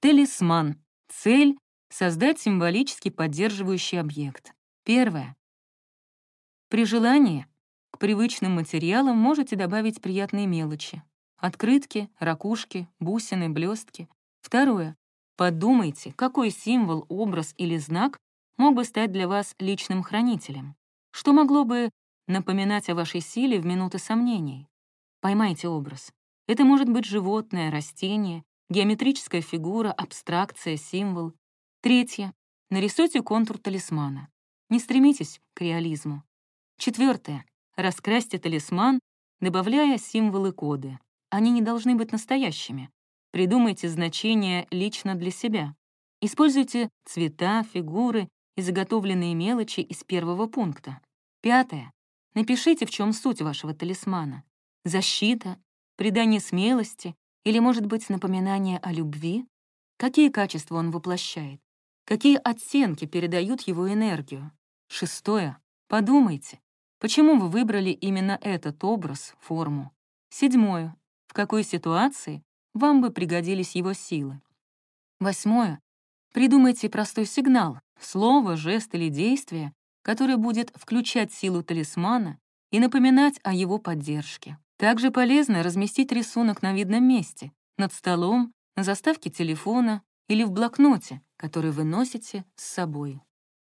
Талисман. Цель — создать символически поддерживающий объект. Первое. При желании к привычным материалам можете добавить приятные мелочи. Открытки, ракушки, бусины, блестки. Второе. Подумайте, какой символ, образ или знак мог бы стать для вас личным хранителем. Что могло бы напоминать о вашей силе в минуты сомнений? Поймайте образ. Это может быть животное, растение, геометрическая фигура, абстракция, символ. Третье. Нарисуйте контур талисмана. Не стремитесь к реализму. Четвертое. Раскрасьте талисман, добавляя символы-коды. Они не должны быть настоящими. Придумайте значения лично для себя. Используйте цвета, фигуры и заготовленные мелочи из первого пункта. Пятое. Напишите, в чем суть вашего талисмана. Защита, придание смелости или, может быть, напоминание о любви? Какие качества он воплощает? Какие оттенки передают его энергию? Шестое. Подумайте, почему вы выбрали именно этот образ, форму? Седьмое. В какой ситуации вам бы пригодились его силы? Восьмое. Придумайте простой сигнал, слово, жест или действие, которое будет включать силу талисмана и напоминать о его поддержке. Также полезно разместить рисунок на видном месте, над столом, на заставке телефона или в блокноте, который вы носите с собой.